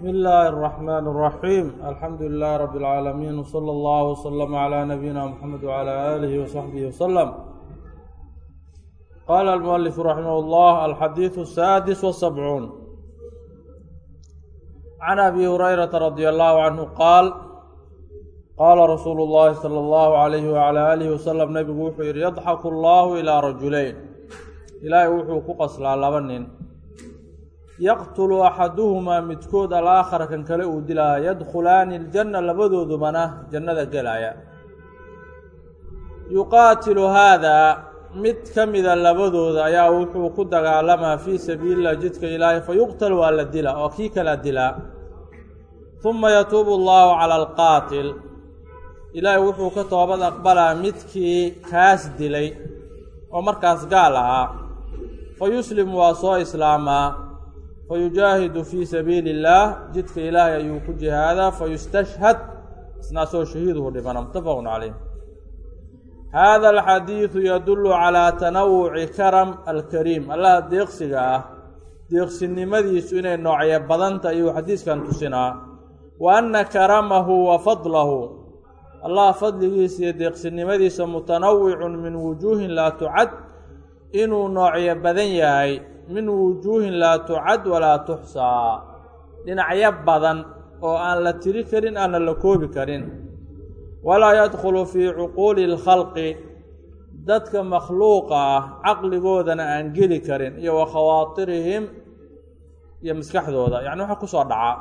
بسم الله الرحمن الرحيم الحمد لله رب العالمين وصلى الله وسلم على نبينا محمد وعلى آله وصحبه وسلم قال المؤلف رحمه الله الحديث السادس والسبعون عن أبي هريرة رضي الله عنه قال قال رsuuل الlahi slى الlه عlيه وعlى آله وsلم nebigu wuxuu yihi yضxak الlah ilىa rajuleyn ilaahay wuxuu ku qaslaa laba nin yaqtulu axaduhumaa midkood alaakhara kan kale uu dilaa yadkhulaani aljanna labadoodubana jannada gelaya yuqaatilu haadaa mid ka mida labadooda ayaa wuxuu ku dagaalamaa fii sabiililah jidka ilaahay fayuqtal waa la dilaa oo kii kala dilaa. Uma yatuubu allaahu cala alqaatil ilaahi wuxuu ka toobad aqbalaa midkii kaas dilay oo markaas gaal ahaa. Fa yuslim waa soo islaamaa fa yujaahidu fii sabiili illaah jidka ilaahay ayuu ku jihaadaa fa yustashhad isnaasoo shahiiduhu dhibana mutafaqun caleyh hada alxadiidu yadullu calaa tanawuci karam alkariim allaha deeqsiga ah deeqsinimadiisu inay noocyo badanta ayuu xadiiskan tusinaa wa anna karamahu wa fadlahu allah fadligiisa iyo deeqsinimadiisa mutanawicun min wujuuhin laa tucad inuu noocyo badan yahay min wujuuhin laa tucad walaa tuxsaa. Dhinacyo badan oo aan la tiri karin aanna la koobi karin. Walaa yadkhulu fii cuquuli اlkhalqi dadka makhluuqa ah caqligoodana aan geli karin iyo wa khawaatirihim iyo maskaxdooda. Yacni waxa ku soo dhaca.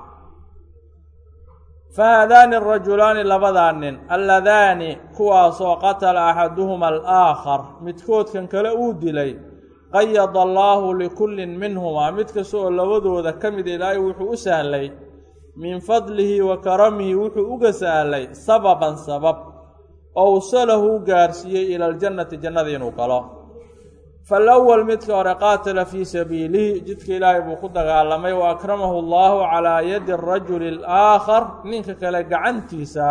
Fahaadaani arajulaani labadaa nin. Alladaani kuwaasoo qatala axaduhuma alaakhar. Midkoodkan kale uu dilay qayada allaahu likullin minhumaa mid kasta oo labadooda ka mid ilaahay wuxuu u sahlay. Min fadlihi wa karamihi wuxuu uga sahlay sababan sabab. Owsalahu gaarsiiyey ila aljannati jannada inuu galo. Falawal midka hore qaatala fii sabiilihi jidka ilaahay buu ku dagaalamay wa akramahu allahu calaa yadi arajuli alaakhar ninka kale gacantiisa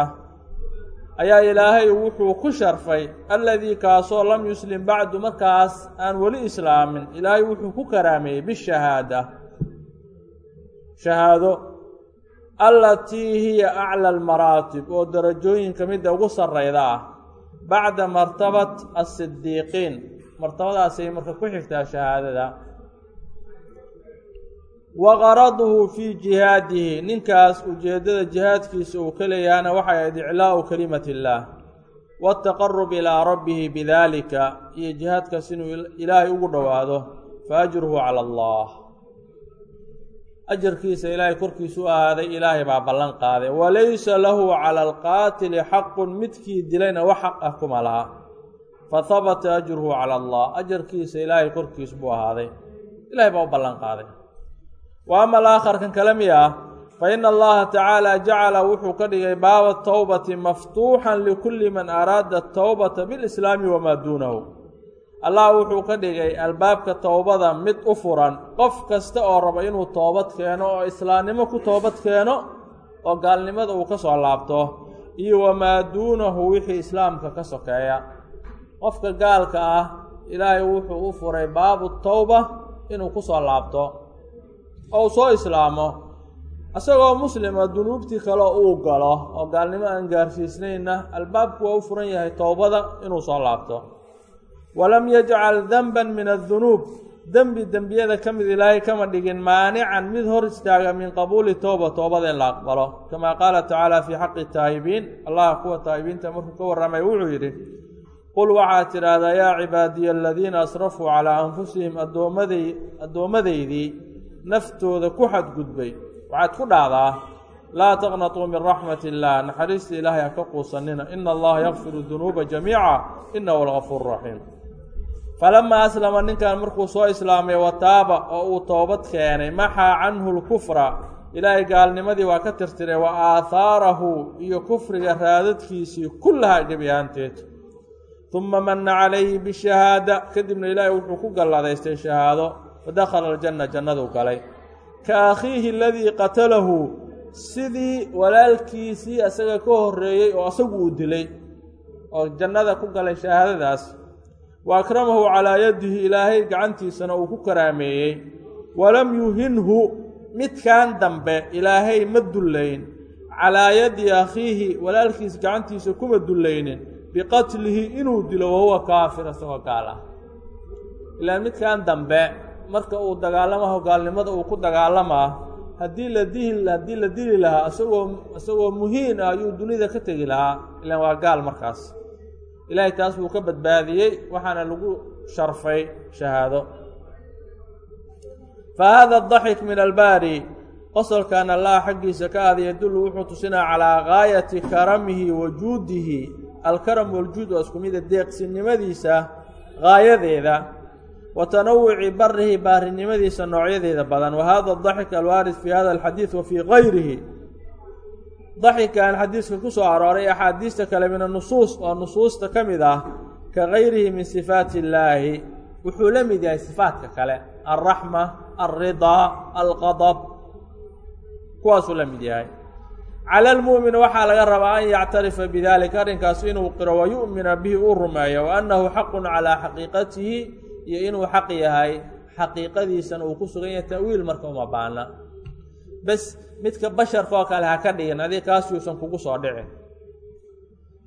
ayaa ilaahay wuxuu ku sharfay alladii kaasoo lam yuslim bacdu markaas aan weli islaamin. Ilaahay wuxuu ku karaameeyey bishahaada. Shahaado allatii hiya acla almaraatib oo darajooyinka midda ugu sarrayda ah. Bacda martabat asidiiqiin martabadaasay marka ku xigtaa shahaadada wa qaraduhu fii jihaadihi ninkaas ujeeddada jihaadkiisa uu ka leeyahana waxay ahayd iclaa'u kelimati illaah waataqarub ilaa rabbihi bidaalika iyo jihaadkaas inuu ilaahay ugu dhowaado fa ajruhu cala allah ajarkiisa ilaahay korkiisu u ahaaday ilaahay baa ballan qaaday walaysa lahu cala alqaatili xaqun midkii dilayna wax xaq ah kuma laha fahabata ajruhu cala allah ajarkiisa ilaahay korkiis buu ahaaday ilahay baa u ballan qaaday wa ama alaakharkan kale miya? Fa ina allaha tacaala jacala wuxuu ka dhigay baaba towbati maftuuxan likulli man araada atowbata bilislaami wamaa duunahu. Allah wuxuu ka dhigay albaabka towbada mid u furan. Qof kasta oo raba inuu toobad keeno oo islaamnimo ku toobad keeno oo gaalnimada uu ka soo laabto iyo wamaa duunahu wixii islaamka ka sokeeya. Qofka gaalka ah ilaahay wuxuu u furay baabu towba inuu ku soo laabto oo uu soo islaamo. Isagoo muslima dunuubtii kale uu galo oo gaalnimo aan gaarsiisnayna albaabku waa u furan yahay towbada inuu soo laabto. Walam yajcal denban min adunuub dembi dembiyada ka mid ilaahay kama dhigin maanican mid hor istaaga min qabuuli towba toobada in la aqbalo. Kamaa qaala tacaala fii xaqi taa'ibiin allah kuwa taa'ibiinta markuu ka warramay wuxuu yidhi qul waxaad tidhaahdaa yaa cibaadiya aladiina asrafuu calaa anfusihim addoomaday addoomadaydii naftooda ku xadgudbay. Waxaad ku dhahdaa laa taqnatuu min raxmat illaah naxariista ilaahay ha ka quusanina ina allaha yakfiru dunuuba jamiica. Inahu algafuur raxiim. Falamaa aslama ninkan markuu soo islaamay wataaba oo uu toobad keenay maxaa canhu lkufra ilaahay gaalnimadii waa ka tirtiray wa aahaarahu iyo kufriga raadadkiisii kullahaa gebi ahaanteed. Uma mana calayhi bishahaada kadibna ilaahay wuxuu ku galladaystay shahaado fadakhala aljanna jannaduu galay ka akhiihi aladii qatalahu sidii walaalkiisii asaga ka horreeyey oo asagu uu dilay oo jannada ku galay shahaadadaas wa akramahu calaa yadihi ilaahay gacantiisana uu ku karaameeyey walam yuhinhu midkan dambe ilaahay ma dullayn calaa yadi akhiihi walaalkiis gacantiisa kuma dullaynin biqatlihi inuu dilo wahuwa kaafir isagoo gaal ah ilaan midkan dambe marka uu dagaalamaho gaalnimada uu ku dagaalamaa haddii la dili haddii la dili lahaa isagoo isagoo muhiin ah ayuu dunida ka tegi lahaa. Ilaan waa gaal markaas. Ilaahay taas buu ka badbaadiyey waxaana lagu sharfay shahaado. Fa hada daxik min albaari qosolkan allah xaggiisa ka aada yadullu wuxuu tusinaa calaa gaayati karamihi wa juudihi. Alkaram waljuud waa isku mida deeqsinimadiisa gaayadeeda wa tanawuci barihi baarinimadiisa noocyadeeda badan. Wa hada daxik alwaarid fi hada alxadiid wa fii gayrihi daxikan xadiiska ku soo arooray axaadiista kale min anusuus oo nusuusta ka mid ah ka gayrihi min sifaati illaahi wuxuu la mid yahay sifaatka kale alraxma alridaa alqadab kuwaasuu la mid yahay. Cala almu'min waxaa laga rabaa an yactarifa bidalika arrinkaas inuu qiro wa yu'mina bihi uu rumeeyo wa annahu xaqun calaa iyo inuu xaq yahay xaqiiqadiisana uu ku sugan yahay ta'wiil marka uma baana bes midka basharka oo kale ha ka dhigin adig kaas yuusan kugu soo dhicin.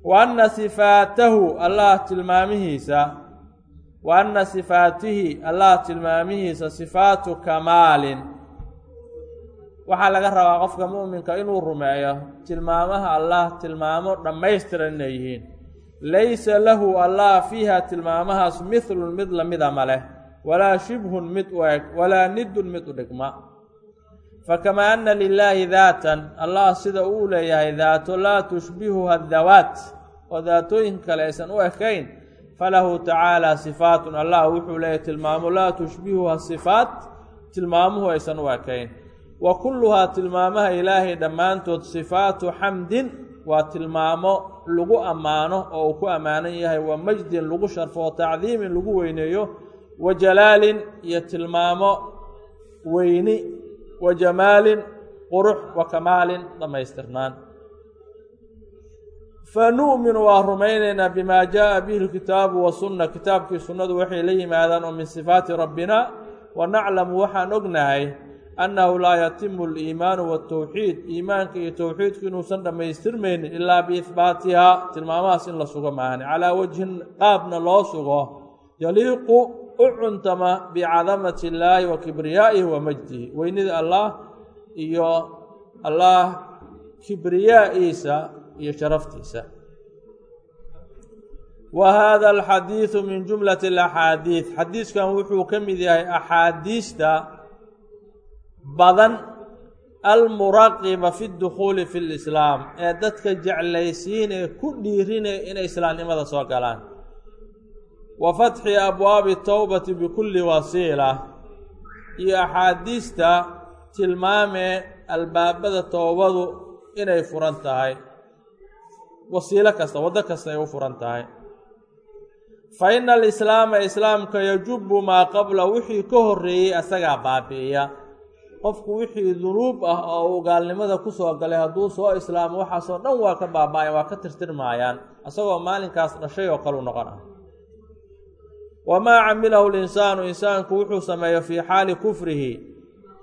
Wa anna sifaatahu allah tilmaamihiisa wa anna sifaatihi allah tilmaamihiisa sifaatu kamaalin. Waxaa laga rabaa qofka mu'minka inuu rumeeyo tilmaamaha allah tilmaamo dhammaystiran inay yihiin laysa lahu allah fiiha tilmaamahaas midlun mid lamida ma leh walaa shibhun mid u eg walaa nidun mid u dhigma. Fakamaa anna lilaahi daatan allah sida uu leeyahay daato laa tushbihuha dawaat oo daatooyinka kale aysan u ekayn falahu tacaala sifaatun allah wuxuu leeyahay tilmaamo laa tushbihuha sifaat tilmaamuhu aysan u ekayn. Wa kulluhaa tilmaamaha ilaahay dhammaantood sifaatu xamdin waa tilmaamo lagu ammaano oo uu ku ammaanan yahay. Wa majdin lagu sharfo tacdiimin lagu weyneeyo. Wa jalaalin iyo tilmaamo weyni. Wa jamaalin qurux. Wa kamaalin dhammaystirnaan. Fa nu'minu waa rumaynaynaa bimaa jaa'a bihi lkitaabu wasunna kitaabkii sunnadu waxay la yimaadaan oo min sifaati rabbina. Wa naclamu waxaan ognahay annahu laa yatimu aliimaanu waatawxiid iimaanka iyo towxiidku inuusan dhammaystirmaynin ilaa biihbaatihaa tilmaamahaas in la sugo maahani calaa wajhin qaabna loo sugo yaliiqu u cuntama bicadamati illaahi wa kibriyaa'ihi wa majdihi weynida allah iyo allah kibriyaa'iisa iyo sharaftiisa wa hada alxadiidu min jumlati alaxaadiid xadiiskan wuxuu ka mid yahay axaadiista badan almuraqiba fi dukhuuli fi lislaam ee dadka jeclaysiinee ku dhiirinaya inay islaamnimada soo galaan. Wa fatxi abwaabi towbati bikulli wasiila. Iyo axaadiista tilmaamee albaabada towbadu inay furan tahay. Wasiilo kasta waddo kasta ay u furan tahay. Fa ina alislaama islaamka yajubu maa qabla wixii ka horreeyey asagaa baabi'iya qofku wixii dunuub ah oo uu gaalnimada ku soo galay hadduu soo islaamo waxaasoo dhan waa ka baaba-ayan waa ka tirtirmaayaan isagoo maalinkaas dhashay oo kalu noqon ah. Wamaa camilahu linsaanu insaanku wuxuu sameeyo fii xaali kufrihi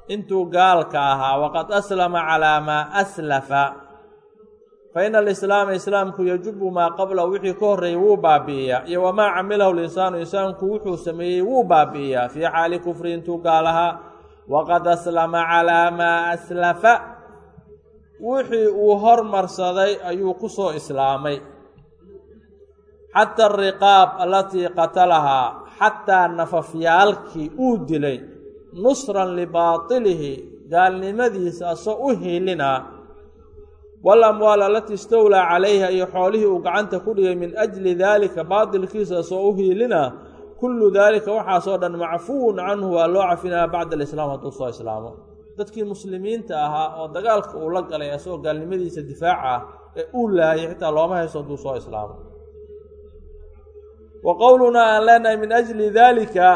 intuu gaalka ahaa waqad aslama calaa maa aslafa. Fa ina alislaama islaamku yajubu maa qabla wixii ka horreeyey wuu baabi'iyaa. Iyo wamaa camilahu linsaanu insaanku wuxuu sameeyey wuu baabi'iyaa fii xaali kufrihi intuu gaal ahaa waqad aslama calaa maa aslafa wixii uu hormarsaday ayuu ku soo islaamay. xata ariqaab alatii qatalahaa xataa nafafyaalkii uu dilay. nusran libaatilihi gaalnimadiisa asoo u hiilinaa walamwaal alatii istowlaa calayha iyo xoolihii uu gacanta ku dhigay min ajli daalika baatilkiisa asoo u hiilinaa kullu daalika waxaasoo dhan macfuwun canhu waa loo cafinaya bacda alislaam hadduu soo islaamo. Dadkii muslimiinta ahaa oo dagaalka uu la galay asagoo gaalnimadiisa difaaca ah ee uu laayay xitaa looma hayso hadduu soo islaamo. Wa qowlunaa aan leenahay min ajli daalika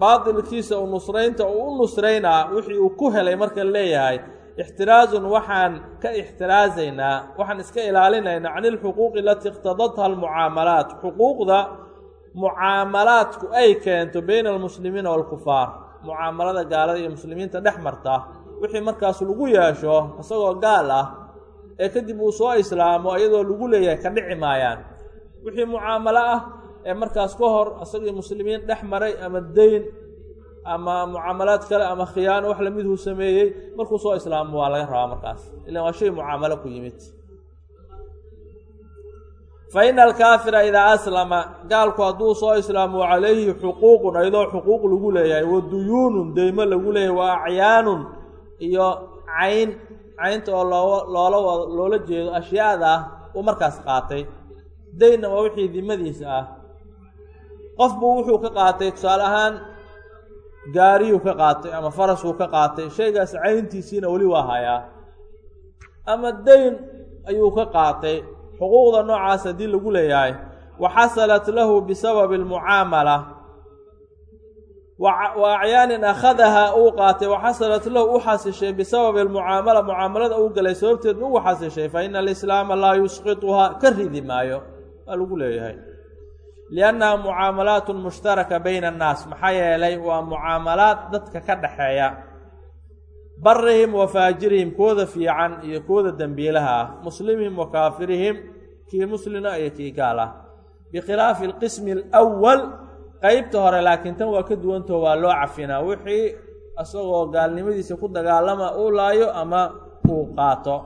baatilkiisa u nusraynta uu u nusraynaa wixii uu ku helay marka leeyahay ixtiraazun waxaan ka ixtiraazaynaa waxaan iska ilaalinaynaa can ilxuquuqi alatii iqtadatha almucaamalaat xuquuqda mucaamalaadku ay keento beyna almuslimiina waalkufaar mucaamalada gaalada iyo muslimiinta dhex marta wixii markaas lagu yeesho isagoo gaal ah ee kadib uu soo islaamo iyadoo lagu leeyahay ka dhici maayaan. Wixii mucaamalo ah ee markaas ka hor isagii muslimiin dhex maray ama deyn ama mucaamalaad kale ama khiyaano wax lamiduu sameeyey markuu soo islaamo waa laga rabaa markaas. Ilan waa shay mucaamalo ku yimid fa ina alkaafira idaa aslama gaalku hadduu soo islaamo calayhi xuquuqun iyadoo xuquuq lagu leeyahay wa duyuunun deymo lagu leeyahay wa acyaanun iyo cayn caynta oo loo loola loola jeedo ashyaada ah uu markaas qaatay. Deynna waa wixii dimadiisa ah. Qof buu wuxuu ka qaatay tusaale ahaan gaariyuu ka qaatay ama farasuu ka qaatay shaygaas cayntiisiina weli waa hayaa. Ama deyn ayuu ka qaatay xuquuqda noocaas haddii lagu leeyahay wa xasalat lahu bisababi almucaamala. Wa acyaanin akhadaha uu qaatay wa xasalat lahu u xasishay bisababi almucaamala mucaamalada uu galay. Sababteed ugu xasishay fa ina alislaama laa yusqituhaa ka ridi maayo waa lagu leeyahay. Liannaha mucaamalaatun mushtaraka bayna annaas maxaa yeelay waa mucaamalaad dadka ka dhaxeeya barihim wa faajirihim kooda fiican iyo kooda dembiilaha ah. Muslimihim wa kaafirihim kii muslina iyo kii gaal ah. Bikhilaafi alqismi alwal qeybta hore laakiin tan waa ka duwantaho waa loo cafinaa. Wixii isagoo gaalnimadiisa ku dagaalama uu laayo ama uu qaato.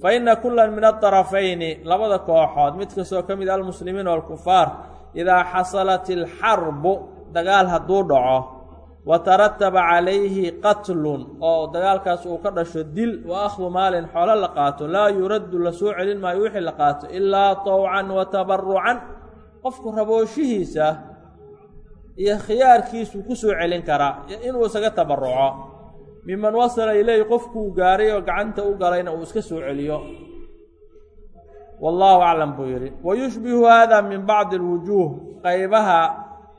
Fa ina kulan min adarafayni labada kooxood mid kastoo ka mid almuslimiin walkufaar idaa xasalat ilxarbu dagaal hadduu dhaco wa tarataba calayhi qatlun oo dagaalkaas uu ka dhasho dil wa akhdu maalin xoolo la qaato laa yuraddu la soo celin maayo wixii la qaato ilaa tawcan wa tabarucan qofku rabooshihiisa iyo khiyaarkiisuu ku soo celin karaa inuu isaga tabaruco miman wasala ileyhi qofkuu gaaray oo gacanta u galayna uu iska soo celiyo. Wallaahu aclam buu yidhi. Wa yushbihu hada min bacdi alwujuuh qaybaha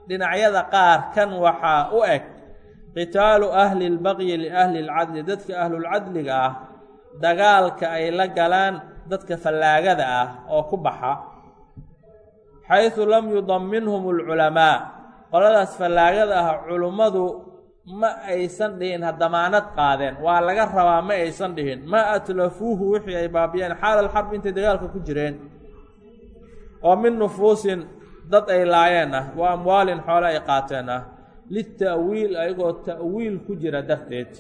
dhinacyada qaar kan waxaa u eg qitaalu ahli lbaqyi liahli lcadli dadka ahlulcadliga ah dagaalka ay la galaan dadka fallaagada ah oo ku baxa xaysu lam yudaminhum alculamaa qoladaas fallaagada ah culummadu ma aysan dhihin ha damaanad qaadeen waa laga rabaa ma aysan dhihin ma atlafuuhu wixii ay baabiyeen xaala alxarb intay dagaalka ku jireen oo min nufuusin dad ay laayeen ah wa amwaalin xoole ay qaateen ah lita'wiil ayagoo ta'wiil ku jira darteed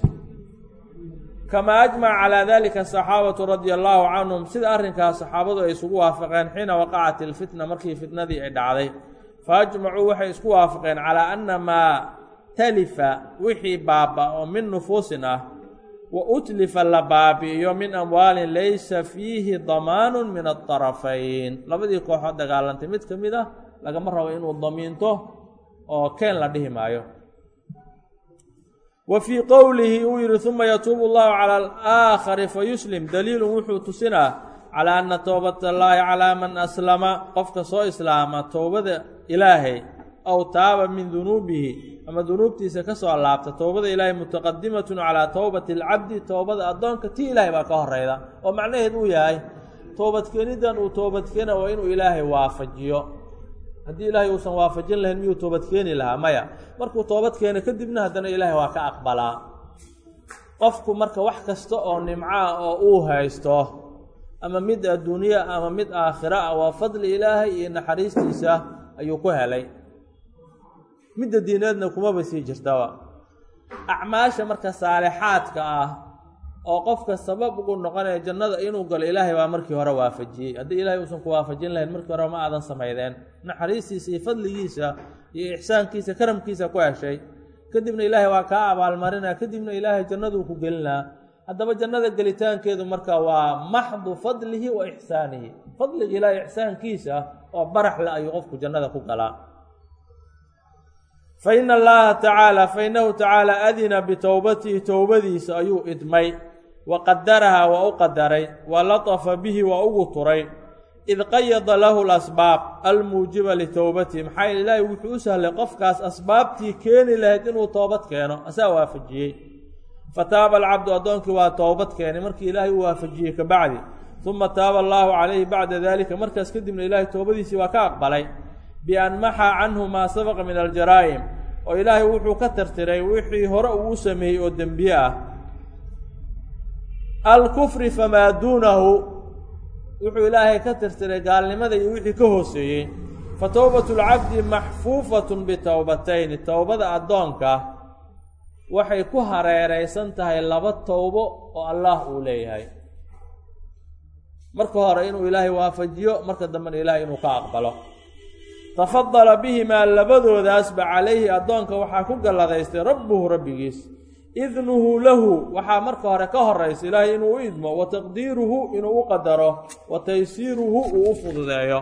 kamaa ajmaca calaa dalika asaxaabatu radia allaahu canhum sida arrinkaas saxaabadu ay isugu waafaqeen xiina waqacat ilfitna markii fitnadii ay dhacday fa ajmacuu waxay isku waafaqeen calaa anna maa talifa wixii baaba oo min nufuusin ah wa utlifa la baabi'iyo min amwaalin laysa fiihi damaanun min adarafayn labadii kooxood dagaalantay mid ka mid ah lagama rabo inuu damiinto oo keen la dhihi maayo. Wa fii qowlihi uu yidhi uma yatuubu allahu cala alaakhari fa yuslim. Daliilun wuxuu tusinaa calaa anna towbata allaahi calaa man aslama. Qofka soo islaama towbada ilaahay aw taaba min dunuubihi ama dunuubtiisa ka soo laabta towbada ilaahay mutaqadimatun calaa towbati alcabdi towbada addoonka tii ilaahay baa ka horeyda oo macnaheed uu yahay toobadkeenidan uu toobadkeena waa inuu ilaahay waafajiyo haddii ilaahay uusan waafajin lahayn miyuu toobadkeeni lahaa? Maya. Markuu toobad keeno kadibna haddana ilaahay waa ka aqbalaa. Qofku marka wax kasta oo nimco ah oo uu haysto ama mid adduunye ama mid aakhiro ah waa fadli ilaahay iyo naxariistiisa ayuu ku helay. Midda diineedna kumaba sii jirtaba acmaasha marka saalixaadka ah oo qofka sabab ugu noqonaya jannada inuu galo ilaahay baa markii hore waafajiyey. Haddii ilaahay uusan ku waafajin lahayn markii hore ma aadan samaydeen. Naxariistiisa iyo fadligiisa iyo ixsaankiisa karamkiisa ku heshay. Kadibna ilaahay waa kaa abaalmarinaa kadibna ilaahay jannaduu ku gelinaa. Haddaba jannada gelitaankeedu marka waa maxdu fadlihi wa ixsaanihi. Fadliga ilaahay ixsaankiisa oo baraxle ayuu qofku jannada ku galaa. Fa ina allaha tacaala fa inahu tacaala adina bitowbatihi towbadiisa ayuu idmay wa qadarahaa waa u qadaray wa latafa bihi waa ugu turay. Id qayada lahu lasbaab almuujiba litowbatihi maxaa yeele ilaahay wuxuu u sahlay qofkaas asbaabtii keeni lahayd inuu toobad keeno asaa waafajiyey. Fataaba alcabdu addoonkii waa toobad keenay markii ilaahay u waafajiyey kabacdi uma taaba allaahu calayhi bacda dalika markaas kadibna ilaahay toobadiisii waa ka aqbalay. Bian maxaa canhu maa sabaqa min aljaraa'im oo ilaahay wuxuu ka tirtiray wixii hore uu sameeyey oo dembiye ah alkufri famaa duunahu wuxuu ilaahay ka tirtiray gaalnimada iyo wixii ka hooseeyey. Fa towbatu lcabdi maxfuufatun bitowbatayni towbada addoonka waxay ku hareeraysan tahay laba towbo oo allah uu leeyahay. Marka hore inuu ilaahay waafajiyo marka dambena ilaahay inuu ka aqbalo. Tafadala bihimaa labadoodaasba calayhi addoonka waxaa ku galladaystay rabbuhu rabbigiis idnuhu lahu. Waxaa marka hore ka horaysa ilaahay inuu u idmo wa taqdiiruhu inuu u qadaro wa taysiiruhu uu u fududeeyo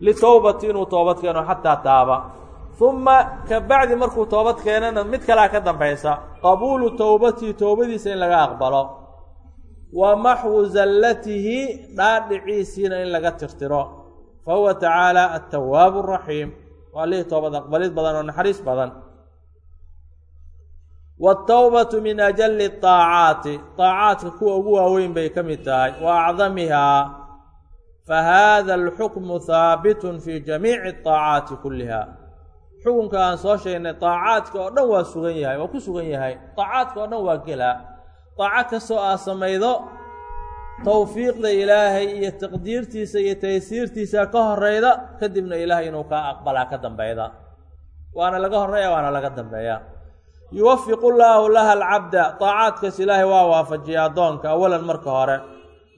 litowbati inuu toobad keeno xataa taaba. Uma ka bacdi markuu toobad keenana mid kalea ka dambaysa qabuulu towbatihi towbadiisa in laga aqbalo. Wa maxwu zallatihi dhaadhiciisiina in laga tirtiro. Fa huwa tacaala atawaabu araxiim waa lihii toobad aqbalid badan oo naxariis badan waatawbatu min ajali aacaati aacaadka kuwa ugu waaweyn bay ka mid tahay wa acdamihaa fa haada alxukmu haabitun fi jamiici aacaati kulliha xukunka aan soo sheegnay aacaadka oo dhan waa sugan yahay waa ku sugan yahay aacaadka oo dhan waa gelaa daaco kastoo aa samaydo towfiiqda ilaahay iyo taqdiirtiisa iyo taysiirtiisa ka horeyda kadibna ilaahay inuu kaa aqbalaa ka dambayda waana laga horreeya waana laga dambeeya yuwafiqu llaahu laha alcabda. Daacaadkaas ilaahay waa waafajiya addoonka awalan marka hore.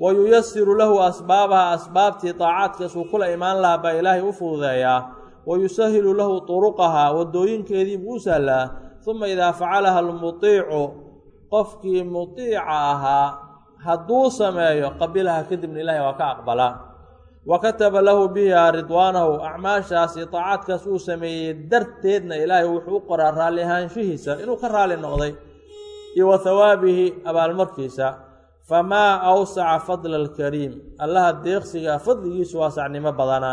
Wa yuyasiru lahu asbaabaha. Asbaabtii daacaadkaas uu kula imaan lahaa baa ilaahay u fududeeyaa. Wa yusahilu lahu turuqaha wadooyinkeedii buu u sahlaa. Uma idaa facalaha almutiicu qofkii mutiica ahaa hadduu sameeyo qabilaha kadibna ilaahay waa ka aqbalaa wa kataba lahu biha ridwaanahu acmaashaas iyo daacaadkaas uu sameeyey darteedna ilaahay wuxuu u qoraa raalli ahaanshihiisa inuu ka raali noqday iyo wa hawaabihi abaalmarkiisa famaa awsaca fadla alkariim allaha deeqsiga fadligiisu waasacnimo badana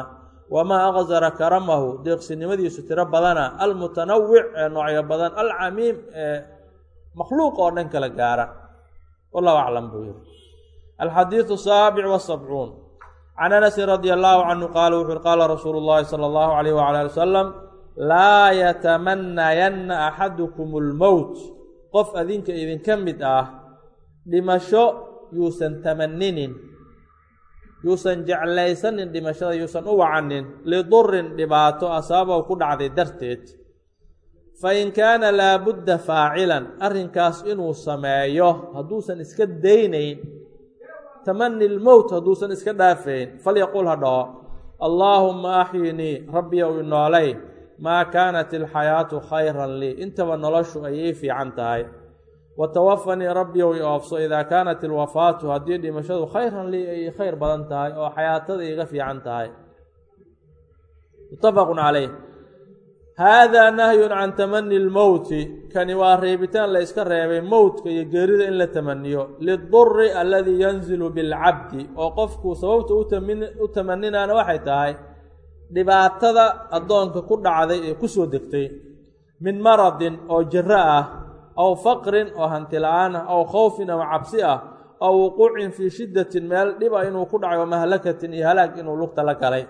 wamaa aqsara karamahu deeqsinimadiisu tiro badana almutanawic ee noocyo badan alcamiim ee makhluuq oo dhan kala gaara wallahu aclam buu yihi alxadiidu saabic wasabcuun can anasin radia allahu canhu qaala wuxu uhi qaala rasuulu llahi sala allahu alayh wala ali wasalam laa yatamanayanna axadukum lmowt qof adinka idinka mid ah dhimasho yuusan tamaninin yuusan jeclaysanin dhimashada yuusan u wacanin lidurin dhibaato asaabahu ku dhacday darteed fain kaana laabudda faacilan arrinkaas inuu sameeyo hadduusan iska daynayn tamani lmowt hadduusan iska dhaafayn falyaqul ha dhaho allaahumma axyinii rabbi ow inoolay maa kaanat ilxayaatu khayran lii intaba noloshu ay ii fiican tahay. Wa tawafanii rabbi ow i oofso idaa kaanat ilwafaatu haddii dhimashadu khayran lii ay khayr badan tahay oo xayaatada iiga fiican tahay. Muttafaqun caleyh haadaa nahyun can tamani lmowti kani waa reebitaan la yska reebay mowtka iyo geerida in la tamaniyo liduri aladii yanzilu bilcabdi. Oo qofku sababta u tamaninaana waxay tahay dhibaatada addoonka ku dhacday ee ku soo degtay. Min maradin oo jiro ah aw faqrin oo hanti ah aw khowfin aw cabsi ah aw wuquucin fii shiddatin meel dhiba inuu ku dhacay oo mahlakatin iyo halaag inuu lugta la galay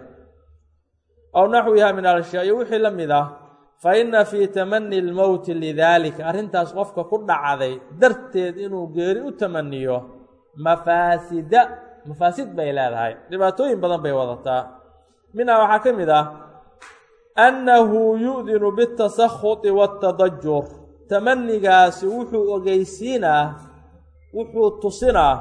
aw naxwiha min alshaa iyo wixii la mid ah fa inna fii tamani lmowti lidaalika arrintaas qofka ku dhacday darteed inuu geeri u tamaniyo mafaasida mafaasid bay leedahay. Dhibaatooyin badan bay wadataa. Minhaa waxaa ka mid ah annahu yu'dinu bitasakhuti waatadajur tamanigaasi wuxuu ogeysiinaa wuxuu tusinaa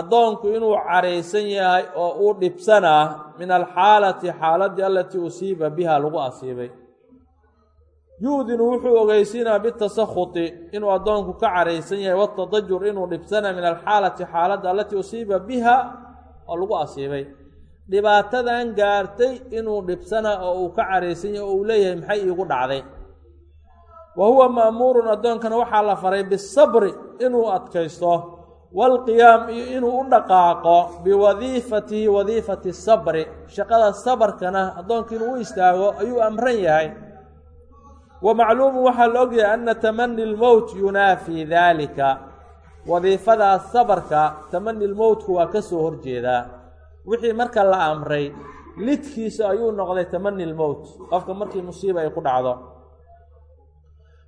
addoonku inuu caraysan yahay oo uu dhibsanaa min alxaalati xaaladii alatii usiiba biha lagu asiibay. Yu-dinu wuxuu ogeysiinaa bitasakhuti inuu addoonku ka caraysan yahay watadajur inuu dhibsanaa min alxaalati xaaladda alatii usiiba biha oo lagu asiibay. Dhibaatadan gaartay inuu dhibsanaa oo uu ka caraysan yahay oo uu leeyahay maxay iigu dhacday? Wa huwa ma'muurun addoonkana waxaa la faray bisabri inuu adkaysto waalqiyaam iyo inuu u dhaqaaqo biwadiifatihi wadiifati sabri shaqada sabarkana addoonka inuu u istaago ayuu amran yahay wa macluumu waxaa la ogyahay anna tamani lmowt yunaafii daalika wadiifadaas sabarka tamani lmowtku waa ka soo horjeedaa wixii marka la amray lidkiisa ayuu noqday tamani lmowt qofka markii musiiba ay ku dhacdo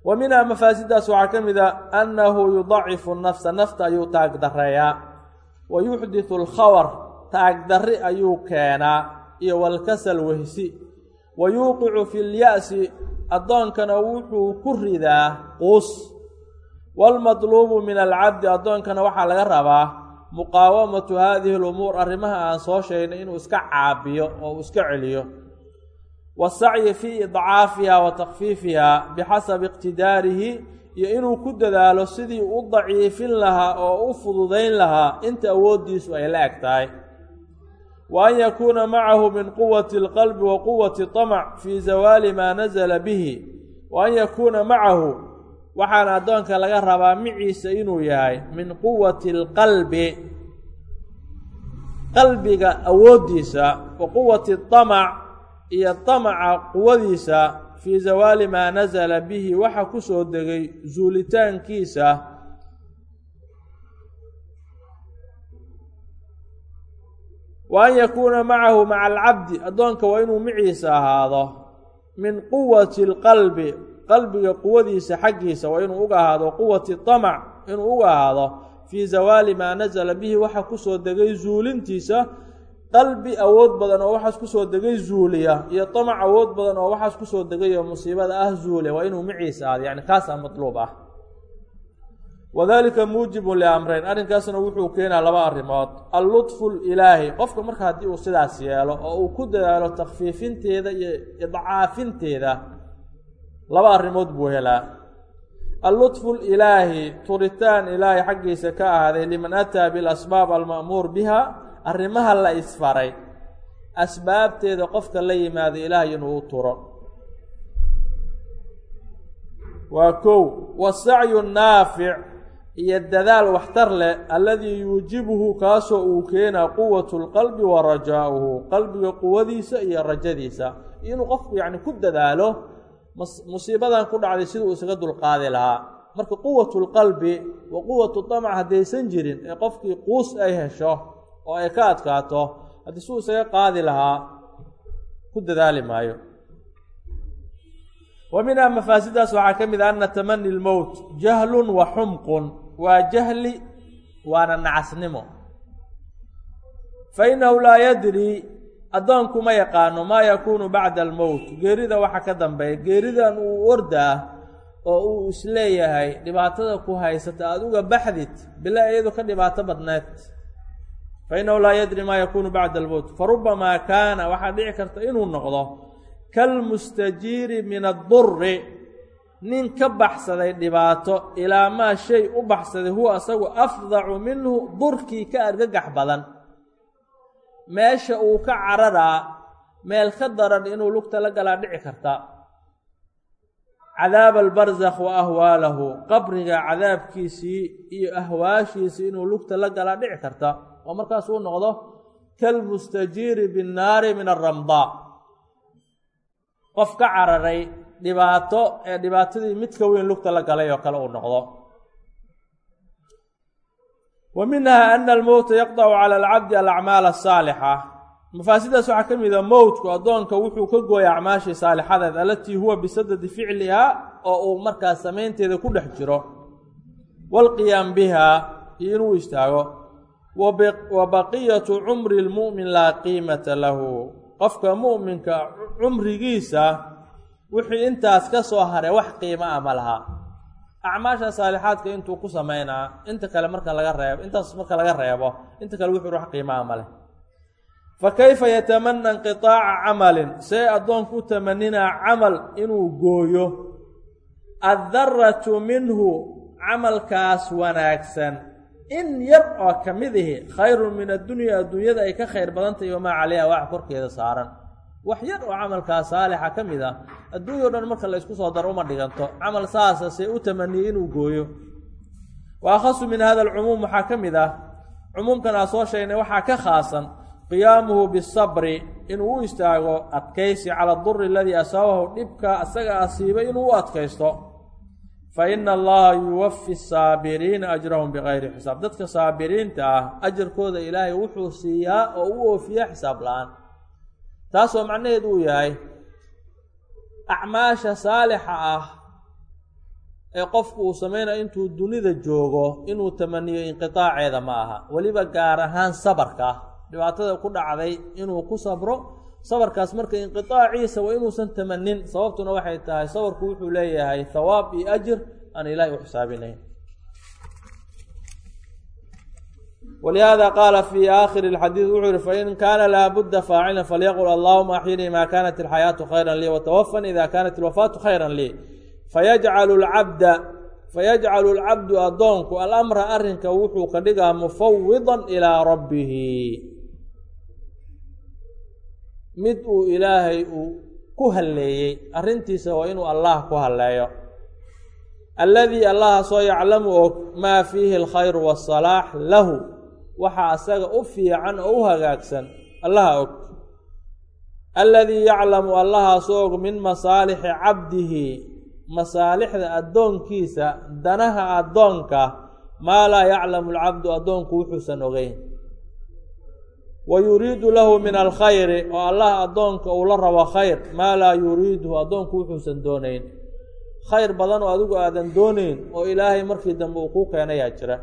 wa minhaa mafaasidaas waxaa ka mid a annahu yudacifu nafsa nafta ayuu taagdareeyaa wa yuxditu alkhawar taagdarri ayuu keenaa iyo walkasal wehsi. Wa yuuqicu fi lya'si addoonkana wuxuu ku ridaa quus. Waalmatluubu min alcabdi addoonkana waxaa laga rabaa muqaawamatu haadihi lumuur arrimaha aan soo sheegnay inuu iska caabiyo oo iska celiyo wasacyi fii idcaafiha wa takfiifiha bixasabi iqtidaarihi iyo inuu ku dadaalo sidii u daciifin lahaa oo u fududayn lahaa inta awooddiisu ay la eg tahay. Wa an yakuuna macahu min quwati alqalbi wa quwati طamc fii zawaali maa nasala bihi. Wa an yakuuna macahu waxaana addoonka laga rabaa miciisa inuu yahay min quwati alqalbi qalbiga awooddiisa wa quwati طamac iyo طamaca quwadiisa fii zawaali maa nasala bihi waxa ku soo degay zuulitaankiisa. Wa an yakuuna macahu maca alcabdi addoonka waa inuu miciisa ahaado. Min quwati alqalbi qalbiga quwadiisa xaggiisa waa inuu uga ahaado. Quwati طamac inuu uga ahaado. Fii zawaali maa nasala bihi waxa ku soo degay zuulintiisa qalbi awood badan oo waxaas ku soo degay zuuliya iyo طamac awood badan oo waxaas ku soo degay oo musiibada ah zuuliya waa inuu miciisa ahaado yani kaasaa matluub ah. Wadalika muujibun liamreyn arrinkaasna wuxuu keenaa laba arrimood. Allutfu lilaahi qofka marka haddii uu sidaas yeelo oo uu ku dadaalo takfiifinteeda iyo idcaafinteeda laba arrimood buu helaa. Allutfu lilaahi turitaan ilaahay xaggiisa ka ahaaday liman ataa bilasbaab alma'muur biha arrimaha la isfaray asbaabteeda qofka la yimaado ilaahay inuu u turo. Waa kow wasacyu naafic iyo dadaal waxtar leh alladii yuujibuhu kaasoo uu keenaa quwatu lqalbi wa rajaa'uhu qalbiga quwadiisa iyo rajadiisa. Inuu qofku yacni ku dadaalo musiibadan ku dhacday siduu isaga dulqaadi lahaa. Marka quwatu lqalbi wa quwatu طamc haddaysan jirin ee qofkii quus ay hesho oo ay ka adkaato haddii siduu isaga qaadi lahaa ku dadaali maayo. Wa minhaa mafaasidaas waxaa ka mid a ana tamani lmowt jahlun wa xumqun waa jahli waana nacasnimo. Fa innahu laa yadri addoonku ma yaqaano maa yakuunu bacda almowt geerida waxa ka dambeeya geeridan uu ordaa oo uu is leeyahay dhibaatada ku haysata aada uga baxdid bilaa iyadu ka dhibaato badneed fa innahu laa yadri maa yakuunu bacda almowt fa rubamaa kaana waxaa dhici karta inuu noqdo kalmustajiiri min adduri nin ka baxsaday dhibaato ilaa maa shay u baxsaday huwa asagu afdacu minhu durkii ka argagax badan meesha uu ka cararaa meel ka daran inuu lugta la galaa dhici karta cadaab albarzakh wa ahwaalahu qabriga cadaabkiisii iyo ahwaashiisii inuu lugta la galaa dhici karta oo markaas uu noqdo kalmustajiiri binnaari min aramdaa qof ka cararay dhibaato ee dhibaatadii mid ka weyn lugta la galay oo kale uu noqdo. Wa minha ana almowta yaqdacu cala alcabdi alacmaal asaalixa mafaasidaas waxaa ka mid a mowtku addoonka wuxuu ka gooya acmaashii saalixadeed alatii huwa bisadadi ficliha oo uu markaas samaynteeda ku dhex jiro. Waalqiyaam biha iyo inuu istaago wa baqiyatu cumri lmu'min laa qiimata lahu. Qofka mu'minka cumrigiisa wixii intaas ka soo haray wax qiimo ah ma laha. Acmaasha saalixaadka intuu ku samaynaa inta kale marka laga reebo intaas marka laga reebo inta kale wuxuu wax qiimo ah ma leh. Fa kayfa yatamana inqitaaca camalin? See addoonku u tamaninaa camal inuu gooyo. Addaratu minhu camalkaas wanaagsan in yar oo ka mid ihi khayrun min addunya adduunyada ay ka khayr badantahy wamaa calayha wax korkeeda saaran. Wax yar oo camalkaas saalixa ka mid ah adduunya o dhan marka la isku soo daro uma dhiganto. Camal saasa see u tamaniyey inuu gooyo. Wa akhasu min hada alcumuum waxaa ka mid ah cumuumkan aa soo sheegnay waxaa ka khaasan qiyaamuhu bisabri inuu u istaago adkaysi cala duri aladii asaabahu dhibka isaga asiibay inuu u adkaysto fa ina allaha yuwafi saabiriina ajrahum bikayri xisaab dadka saabiriinta ah ajarkooda ilaahay wuxuu siiyaa oo u oofiyaa xisaab la'aan taasoo macnaheedu uu yahay acmaasha saalixa ah ee qofku uu samaynayo intuu dunida joogo inuu tamaniyo inqitaaceeda ma aha weliba gaar ahaan sabarka dhibaatada ku dhacday inuu ku sabro sabarkaas marka inqitaaciisa waa inuusan tamanin sababtuna waxay tahay sabarku wuxuu leeyahay thawaab iyo ajir aan ilaahay u xisaabinayn wlihada qaala fi aakhiri اxadiid wuxuu yihi fain kaana laabudda faacila falyaqul allahuma axyinii ma kanat اlxayaatu khayra lii watawafan ida kanat اlwafaatu khayra lii fayajcalu lcabda fayajcalu lcabdu addoonku alamra arrinka wuxuu ka dhigaa mufawida ilaa rabbihi mid uu ilaahay uu ku halleeyey arrintiisa waa inuu allah ku halleeyo. Alladii allahaasoo yaclamu og maa fiihi alkhayru wasalaax lahu waxaa asaga u fiican oo u hagaagsan allaha og. Alladii yaclamu allahaasoo og min masaalixi cabdihi masaalixda addoonkiisa danaha addoonka maa laa yaclamu alcabdu addoonku wuxuusan ogeyn wa yuriidu lahu min alkhayri oo allah addoonka uu la rabo khayr. Maa laa yuriiduhu addoonku wuxuusan doonayn. Khayr badan oo adigu aadan doonayn oo ilaahay markii dambe uu kuu keenayaa jira.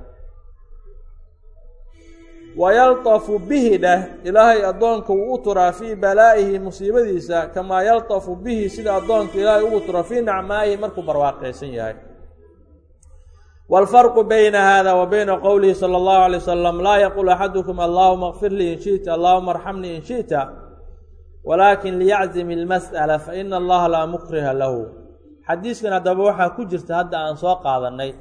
Wayaltafu bihi dheh ilaahay addoonka wuu u turaa fii balaa'ihi musiibadiisa kamaa yaltafu bihi sida addoonka ilaahay ugu tura fii nacmaa'ihi markuu barwaaqaysan yahay wاlfarqu bayna hada wa bayna qowlihi salى اllahu alay wasalam laa yaqul axadukum allahuma اkfir lii in shiئta allahuma arxamnii in shiئta walaakin liyaczim اlmasأla faina allaha laa mukriha lahu xadiiskan haddaba waxaa ku jirta hadda aan soo qaadanay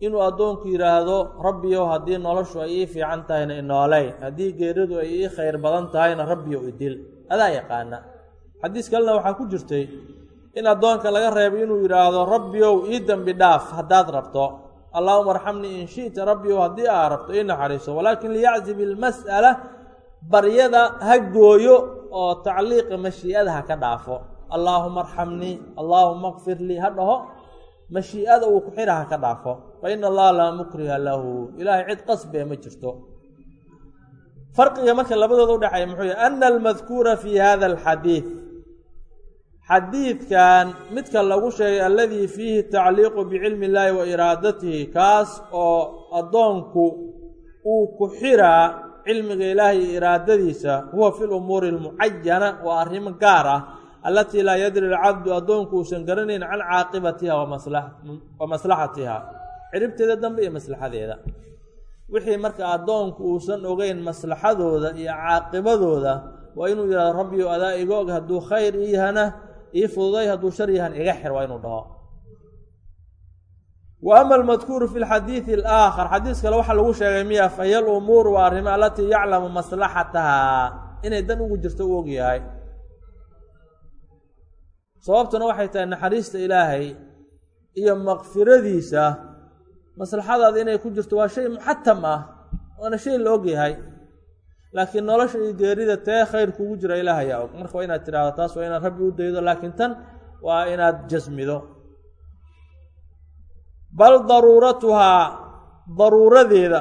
inuu addoonku yidhaahdo rabbiyow haddii noloshu ay ii fiican tahayna inooley haddii geeridu ay ii khayr badan tahayna rabbiyow idil adaa yaqaana xadiis kalena waxaa ku jirtay in addoonka laga reebay inuu yidhaahdo rabbiyow ii dembi dhaaf haddaad rabto. Allahuma arxamnii in shi'ta rabbiyow haddii aa rabto ii naxariiso. Walaakin liyaczib ilmas'ala baryada ha gooyo oo tacliiqa mashii'ada ha ka dhaafo. Allaahuma arxamnii allaahuma kfir lii ha dhaho. Mashii'ada uu ku xira ha ka dhaafo. Fa ina allaha laa mukriha lahu. Ilaahay cid qasbee ma jirto. Farqiga marka labadooda udhexeeya muxuu yahy ana almadkuura fi hada alxadiid xadiidkan midka lagu sheegay aladii fiihi tacliiqu bicilmi illaahi wa iraadatihi kaas oo addoonku uu ku xiraa cilmiga ilaahay iyo iraadadiisa huwa fi lumuuri almucayana waa arrimo gaar ah alatii laa yadri alcabdu addoonku uusan garanayn can caaqibatiha wa maslaxatiha ciribteeda dambe iyo maslaxadeeda. Wixii marka addoonku uusan ogeyn maslaxadooda iyo caaqibadooda waa inuu yihahdo rabbiyo adaa iga og hadduu khayr yahana ii fududay hadduu shar yahan iga xir waa inuu dhaho. Wa ama almadkuuru fi lxadiidi alaakhar xadiis kale waxaa lagu sheegay miya fahiya alumuur waa arrimo alatii yaclamu maslaxataha inay dan ugu jirto u ogyahay sababtuna waxay tahay naxariista ilaahay iyo makfiradiisa maslaxadaada inay ku jirto waa shay muxatam ah waana shay la og yahay laakiin nolosha iyo geerida tee khayr kugu jira ilaahayaa og. Marka waa inaad tidhahdo taas waa inaad rabbi u daydo laakiin tan waa inaad jasmido. Bal daruuratuhaa daruuradeeda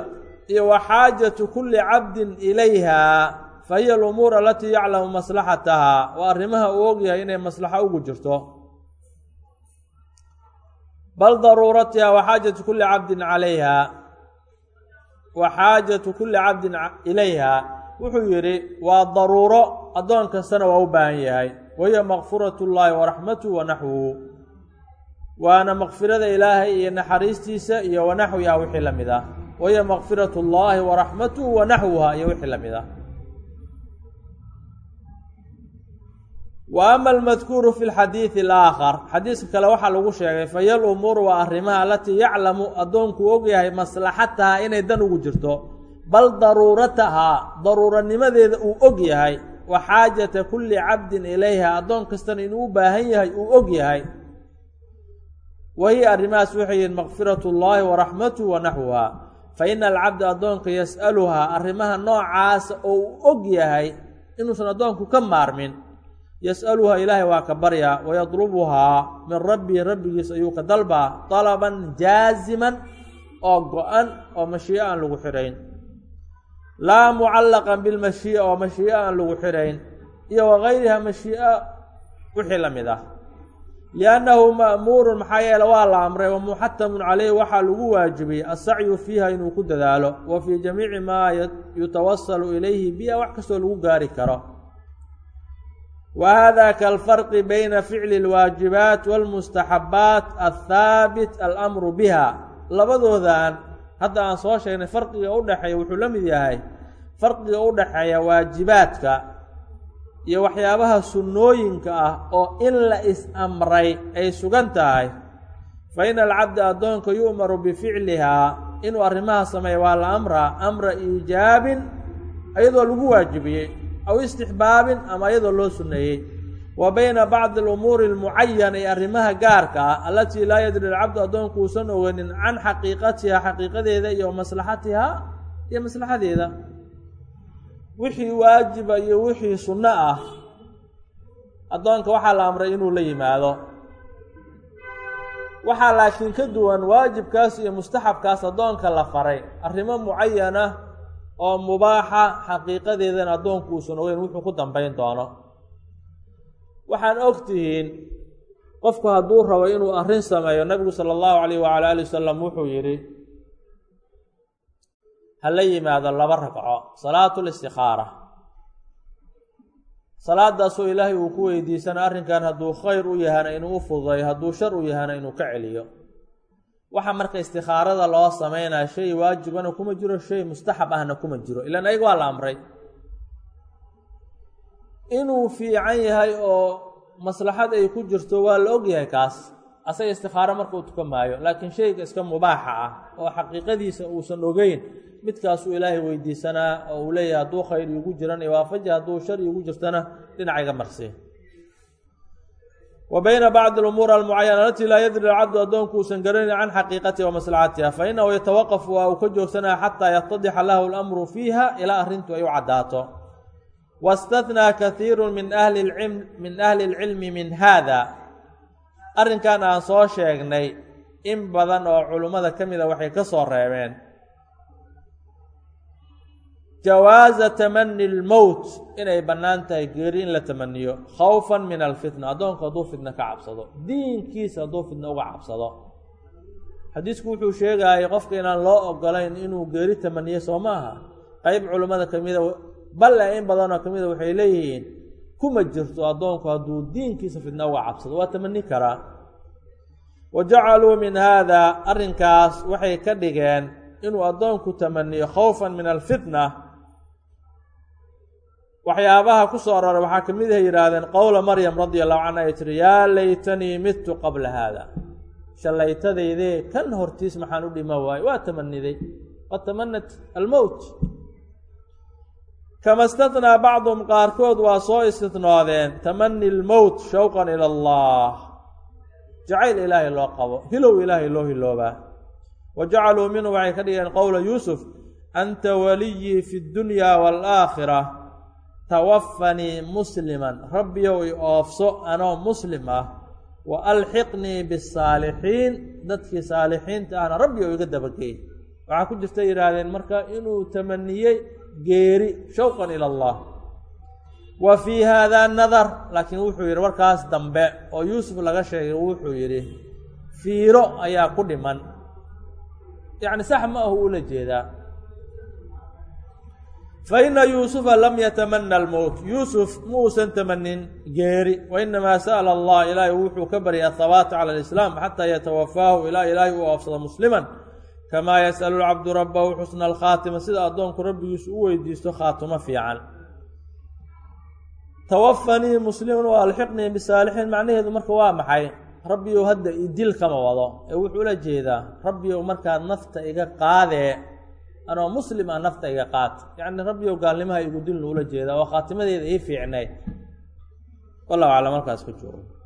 iyo wa xaajatu kulli cabdin ilayha fa hiya alumuur alatii yaclamu maslaxataha waa arrimaha uu ogyahay inay maslaxo ugu jirto. Bal daruuratiha wa xaajatu kulli cabdin calayha wa xaajatu kulli cabdin ilayha wuxuu yidhi waa daruuro addoon kastana waa u baahan yahay. Wahiya makfirat llaahi waraxmatuhu wa naxwuhu. Waana makfirada ilaahay iyo naxariistiisa iyo wanaxwiha wixii la mid ah. Wahiya makfirat llaahi waraxmatuhu wa naxwuha iyo wixii la mid ah. Wa ama almadkuuru fi lxadiidi alaakhar. Xadiiska kale waxaa lagu sheegay fahiya lumuur waa arrimaha alatii yaclamu addoonku ogyahay maslaxataha inay dan ugu jirto bal daruuratahaa daruuranimadeeda uu og yahay wa xaajata kulli cabdin ilayha addoon kastana inuu u baahan yahay uu og yahay. Wahiya arrimahaas waxay yihiin makfirat llaahi waraxmatuhu wa naxwuha. Fa ina alcabda addoonka yas'aluhaa arrimaha noocaasa oo uu og yahay inuusan addoonku ka maarmin. Yas'aluhaa ilaahay waa ka baryaa wayadlubuhaa min rabbii rabbigiis ayuu ka dalbaa dalaban jaaziman oo go-an oo mashii'o aan lagu xidhayn laa mucallaqan bilmashii'a oo mashii'o aan lagu xidhayn iyo wagayriha mashii'o wixii la mid ah. Liannahu ma'muurun maxaa yeele waa la amray wa muxatamun caleyhi waxaa lagu waajibiyey asacyu fiiha inuu ku dadaalo wa fii jamiici maa yutawasalu ilayhi biha wax kastoo lagu gaari karo. Wa hada kalfarqi bayna ficli اlwaajibaat wاlmustaxabaat athaabit alamru biha labadoodan hadda aan soo sheegnay farqiga u dhexeeya wuxuu la mid yahay farqiga u dhexeeya waajibaadka iyo waxyaabaha sunnooyinka ah oo in la is-amray ay sugan tahay. Fa ina alcabda addoonka yu'maru bificlihaa inuu arrimaha sameeya waa la amraa amra iijaabin iyadoo lagu waajibiyey aw istixbaabin ama iyadoo loo sunneeyey wa bayna bacdi alumuuri almucayana ee arrimaha gaarka ah allatii laa yadri alcabdu addoonku uusan ogenin can xaqiiqatiha xaqiiqadeeda iyo maslaxatihaa iyo maslaxadeeda. Wixii waajiba iyo wixii sunno ah addoonka waxaa la amray inuu la yimaado. Waxaa laakiin ka duwan waajibkaas iyo mustaxabkaas addoonka la faray. Arrimo mucayana oo mubaaxa xaqiiqadeedana addoonku uusan ogeyn wuxuu ku dambayn doono waxaan og tihiin qofku hadduu rabo inuu arrin sameeyo nabigu sala allahu calayh wacala ali wasalam wuxuu yidhi hala yimaado laba ragco salaatu listikaara salaadaasoo ilaahay uu ku weydiisana arrinkan hadduu khayr u yahana inuu u fududayo hadduu shar u yahana inuu ka celiyo. Waxa marka istikaarada loo sameynaya shay waajibana kuma jiro shay mustaxab ahna kuma jiro ilaan ayaga waa la amray inuu fiican yahay oo maslaxad ay ku jirto waa la ogyahay kaas. Asaga istikaaro marka uu tukan maayo laakiin shayga iska mubaaxa ah oo xaqiiqadiisa uusan ogeyn midkaasuu ilaahay weydiisanaa oo uu leeyahay hadduu khayr iigu jiran iwaafaji hadduu shar iigu jirtana dhinacayga marsi. Wa bayna bacdi alumuur almucayana alatii laa yadri alcabdu addoonku uusan garanin can xaqiiqatiha wa maslaxatiha fa inahu yatawaqafu waa uu ka joogsanaya xataa yatadixa lahu alamru fiiha ilaa arrintu ay u caddaato wastathnaa kathiiru min min ahli lcilmi min haada arrinkan aan soo sheegnay in badan oo culummada ka mida waxay ka soo reebeen jawaaza tamani lmowt inay bannaan tahay geeri in la tamaniyo khawfan min alfitna addoonku hadduu fitna ka cabsado diinkiisa hadduu fitna uga cabsado xadiisku wuxuu sheegayay qofka inaan loo ogolayn inuu geeri tamaniyo soo ma qeyb culummada ka balle in badanoo ka mida waxay leeyihiin kuma jirto addoonku hadduu diinkiisa fitna uga cabsado. Waa tamani karaa wa jacaluu min haada arrinkaas waxay ka dhigeen inuu addoonku tamaniyo khawfan min alfitna. Waxyaabaha ku soo aroray waxaa ka mid ah yidhaahdeen qowla maryam radia allahu canha ay tiri yaa laytanii midtu qabla haada shallaytadeydee kan hortiis maxaan u dhima waaye waa tamaniday qad tamanat almowt kama istathnaa bacduhum qaarkood waa soo istitnoodeen tamani lmowt shawqan ila allah. Jacayl ilaahay loo qabo hilow ilaahay loo hiloobaa. Wa jacaluu minhu waxay ka dhigeen qowla yuusuf anta waliyii fi ddunya waalaakhira tawafanii musliman. Rabbiyow i oofso anoo muslim ah wa alxiqnii bisaalixiin dadkii saalixiinta ahna rabbiyow iga dabageey. Waxaa ku jirta yidhaahdeen marka inuu tamaniyey geeri shawqan ila allah. Wa fii haada nadar laakiin wuxuu yidhi warkaas dambe oo yuusuf laga sheegay wuxuu yidhi fiiro ayaa ku dhiman. Yacni sax ma ahu ula jeedaa. Fa ina yuusufa lam yatamana almowt yuusuf ma uusan tamanin geeri. Wa inamaa sa'ala allah ilaahay wuxuu ka baryay athabaata cala alislaam xataa yatawafaahu ilaa ilaahay uu oofsado musliman kamaa yas'alu lcabdu rabbahu xusna alkhaatima sida addoonku rabbigiisu u weydiisto khaatimo fiican. Tawafanii musliman wa alxiqnii bisaalixiin macnaheedu marka waa maxay? Rabbiyow hadda idil kama wado ee wuxuu la jeedaa rabbiyow markaad nafta iga qaadee anoo muslim ah nafta iga qaad. Yacni rabbiyow gaalnimaha igu dilna ula jeedaa oo khaatimadeeda ii fiicnay. Wallahu aclam markaas ku joogo